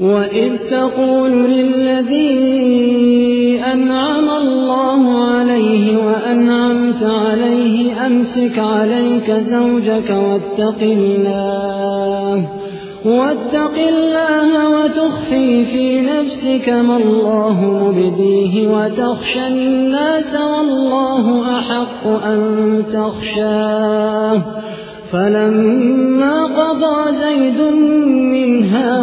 وإذ تقول للذي أنعم الله عليه وأنعمت عليه أمسك عليك زوجك واتق الله واتق الله وتخفي في نفسك ما الله مبديه وتخشى الناس والله أحق أن تخشاه فلما قضى زيد منها